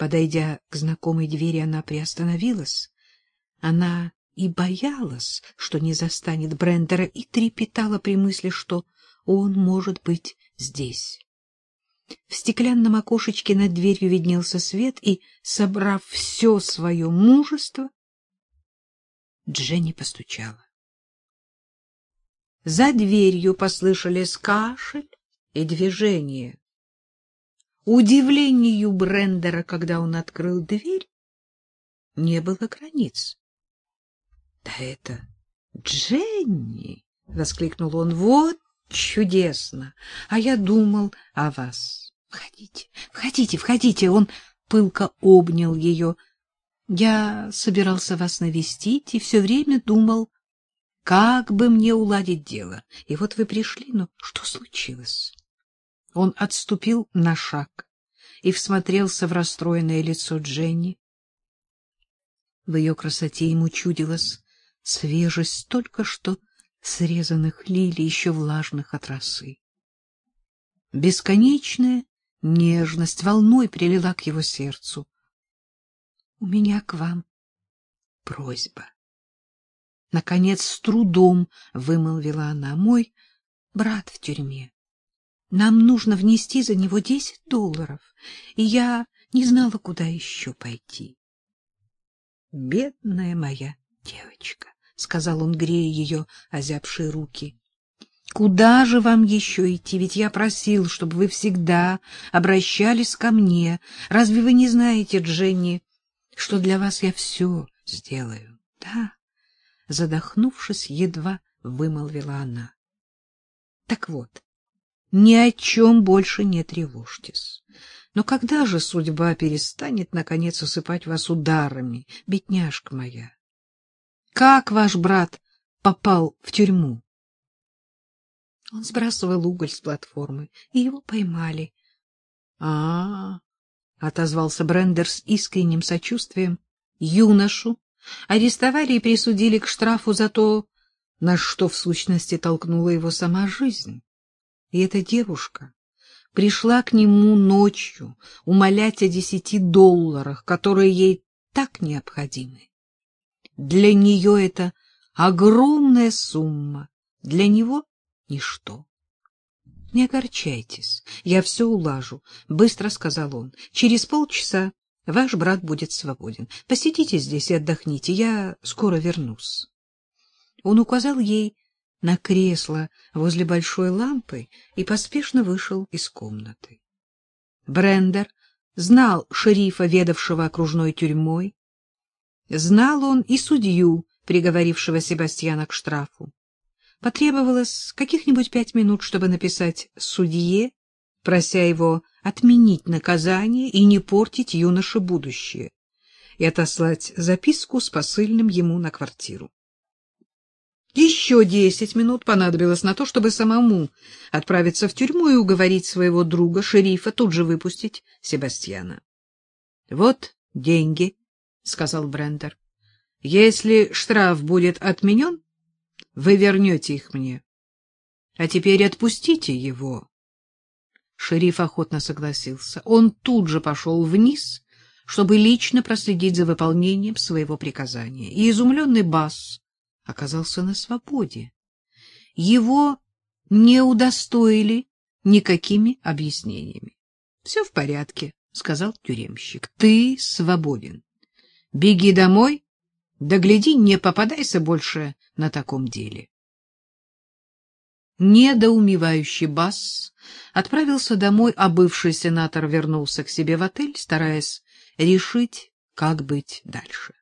Подойдя к знакомой двери, она приостановилась. Она и боялась, что не застанет Брендера, и трепетала при мысли, что он может быть здесь. В стеклянном окошечке над дверью виднелся свет, и, собрав все свое мужество, Дженни постучала. За дверью послышались кашель и движение. Удивлению Брендера, когда он открыл дверь, не было границ. — Да это Дженни! — воскликнул он. — Вот чудесно! А я думал о вас. Входите, входите, входите! Он пылко обнял ее. Я собирался вас навестить и все время думал, как бы мне уладить дело. И вот вы пришли, но что случилось? Он отступил на шаг и всмотрелся в расстроенное лицо Дженни. В ее красоте ему чудилась свежесть только что срезанных лилий, еще влажных от росы. Бесконечная нежность волной прилила к его сердцу. — У меня к вам просьба. Наконец, с трудом вымолвила она. — Мой брат в тюрьме. Нам нужно внести за него десять долларов, и я не знала, куда еще пойти. — Бедная моя девочка, — сказал он, грея ее озябшие руки. — Куда же вам еще идти? Ведь я просил, чтобы вы всегда обращались ко мне. Разве вы не знаете, Дженни, что для вас я все сделаю? — Да, — задохнувшись, едва вымолвила она. — Так вот, ни о чем больше не тревожьтесь. Но когда же судьба перестанет, наконец, усыпать вас ударами, бедняжка моя? Как ваш брат попал в тюрьму? Он сбрасывал уголь с платформы, и его поймали. А — А, — отозвался Брендер с искренним сочувствием, — юношу арестовали и присудили к штрафу за то, на что в сущности толкнула его сама жизнь. И эта девушка пришла к нему ночью умолять о десяти долларах, которые ей так необходимы. Для нее это огромная сумма, для него — ничто. — Не огорчайтесь, я все улажу, — быстро сказал он. — Через полчаса ваш брат будет свободен. Посидите здесь и отдохните, я скоро вернусь. Он указал ей на кресло возле большой лампы и поспешно вышел из комнаты. Брендер знал шерифа, ведавшего окружной тюрьмой. Знал он и судью, приговорившего Себастьяна к штрафу. Потребовалось каких-нибудь пять минут, чтобы написать судье, прося его отменить наказание и не портить юноше будущее, и отослать записку с посыльным ему на квартиру. Еще десять минут понадобилось на то, чтобы самому отправиться в тюрьму и уговорить своего друга, шерифа, тут же выпустить Себастьяна. — Вот деньги, — сказал Брендер. — Если штраф будет отменен, вы вернете их мне. А теперь отпустите его. Шериф охотно согласился. Он тут же пошел вниз, чтобы лично проследить за выполнением своего приказания. И изумленный Бас оказался на свободе. Его не удостоили никакими объяснениями. — Все в порядке, — сказал тюремщик. — Ты свободен. Беги домой, да не попадайся больше на таком деле. Недоумевающий Бас отправился домой, а бывший сенатор вернулся к себе в отель, стараясь решить, как быть дальше.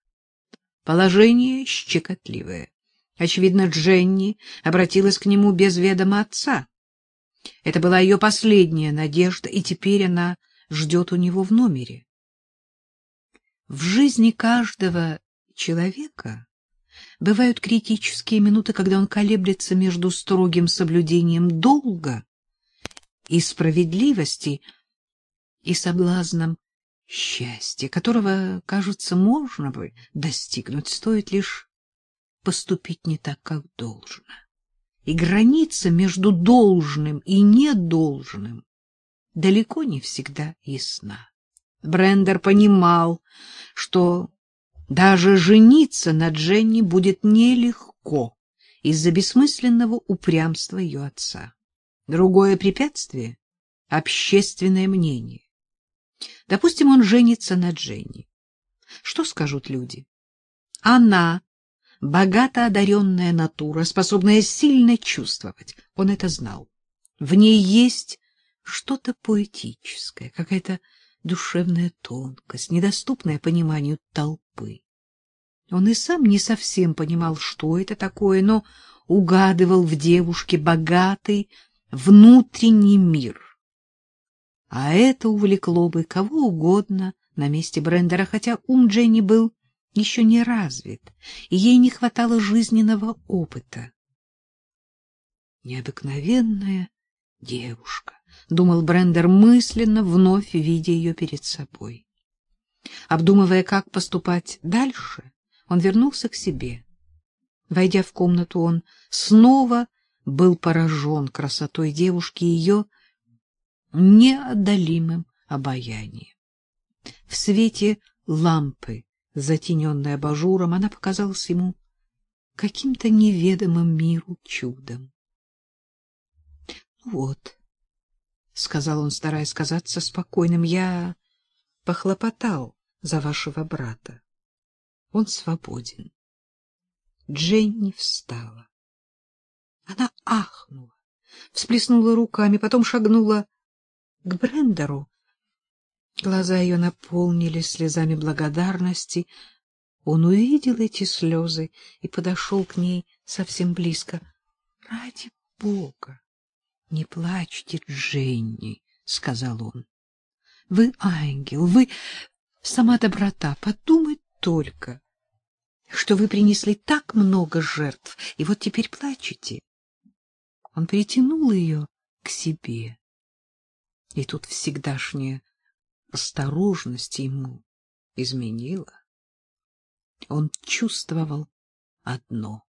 Положение щекотливое. Очевидно, Дженни обратилась к нему без ведома отца. Это была ее последняя надежда, и теперь она ждет у него в номере. В жизни каждого человека бывают критические минуты, когда он колеблется между строгим соблюдением долга и справедливости и соблазном счастье, которого, кажется, можно бы достигнуть, стоит лишь поступить не так, как должно. И граница между должным и недолжным далеко не всегда ясна. Брендер понимал, что даже жениться на Дженни будет нелегко из-за бессмысленного упрямства ее отца. Другое препятствие — общественное мнение. Допустим, он женится на Дженни. Что скажут люди? Она — богато одаренная натура, способная сильно чувствовать. Он это знал. В ней есть что-то поэтическое, какая-то душевная тонкость, недоступная пониманию толпы. Он и сам не совсем понимал, что это такое, но угадывал в девушке богатый внутренний мир. А это увлекло бы кого угодно на месте Брендера, хотя ум Дженни был еще не развит, и ей не хватало жизненного опыта. Необыкновенная девушка, — думал Брендер мысленно, вновь видя ее перед собой. Обдумывая, как поступать дальше, он вернулся к себе. Войдя в комнату, он снова был поражен красотой девушки и ее неодолимым обаянием. В свете лампы, затененной абажуром, она показалась ему каким-то неведомым миру чудом. — Вот, — сказал он, стараясь казаться спокойным, — я похлопотал за вашего брата. Он свободен. Дженни встала. Она ахнула, всплеснула руками, потом шагнула к Брендеру. Глаза ее наполнились слезами благодарности. Он увидел эти слезы и подошел к ней совсем близко. — Ради Бога! Не плачьте, Дженни, — сказал он. — Вы ангел, вы сама доброта. Подумай только, что вы принесли так много жертв, и вот теперь плачете. Он притянул ее к себе. И тут всегдашняя осторожность ему изменила. Он чувствовал одно.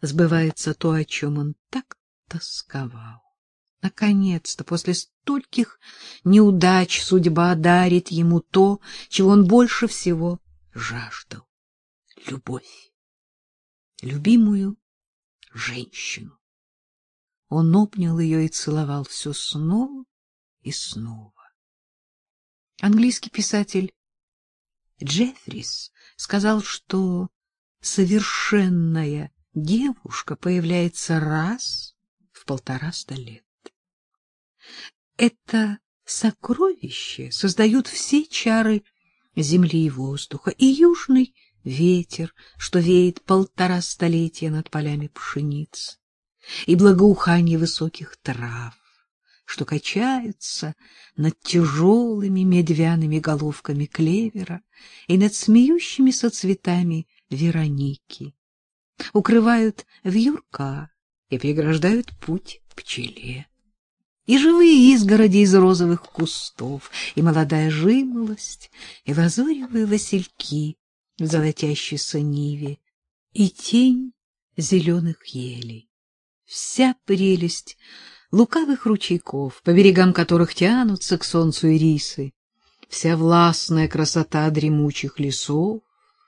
Сбывается то, о чем он так тосковал. Наконец-то, после стольких неудач, судьба дарит ему то, чего он больше всего жаждал — любовь. Любимую женщину. Он обнял ее и целовал все снова и снова. Английский писатель Джеффрис сказал, что совершенная девушка появляется раз в полтораста лет. Это сокровище создают все чары земли и воздуха, и южный ветер, что веет полтора столетия над полями пшениц, и благоухание высоких трав, что качаются над тяжелыми медвяными головками клевера и над смеющимися цветами вероники, укрывают вьюрка и преграждают путь пчеле. И живые изгороди из розовых кустов, и молодая жимолость, и лазуревые васильки в золотящейся ниве, и тень зеленых елей. Вся прелесть лукавых ручейков, по берегам которых тянутся к солнцу ирисы, вся властная красота дремучих лесов,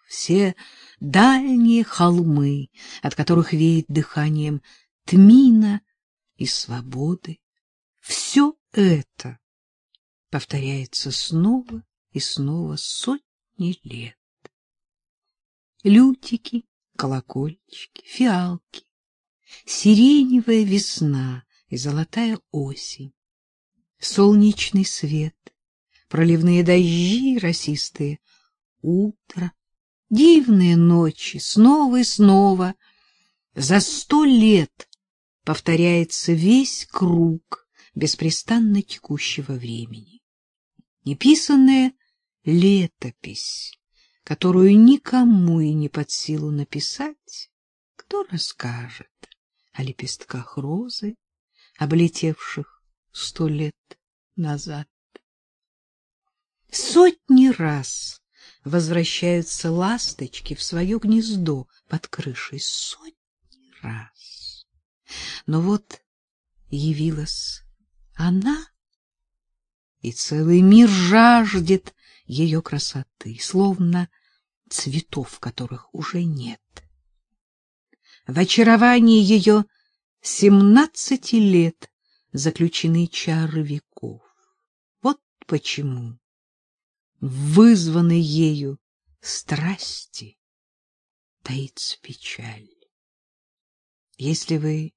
все дальние холмы, от которых веет дыханием тмина и свободы. Все это повторяется снова и снова сотни лет. Лютики, колокольчики, фиалки, сиреневая весна и золотая осень, солнечный свет, проливные дожди росистые, утро, дивные ночи, снова и снова. За сто лет повторяется весь круг беспрестанно текущего времени. Неписанная летопись, которую никому и не под силу написать, кто расскажет о лепестках розы, облетевших сто лет назад. Сотни раз возвращаются ласточки в свое гнездо под крышей, сотни раз. Но вот явилась она и целый мир жаждет ее красоты, словно цветов, которых уже нет. В очаровании ее семнадцати лет заключены чары веков. Вот почему вызванной ею страсти таится печаль. Если вы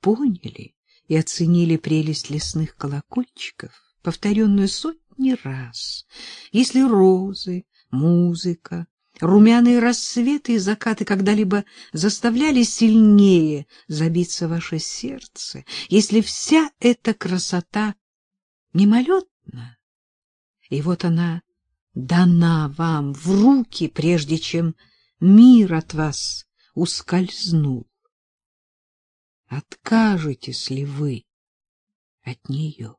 поняли и оценили прелесть лесных колокольчиков, повторенную сотни раз, если розы, музыка, румяные рассветы и закаты когда-либо заставляли сильнее забиться ваше сердце, если вся эта красота мимолетна, и вот она дана вам в руки, прежде чем мир от вас ускользнул. Откажетесь ли вы от нее?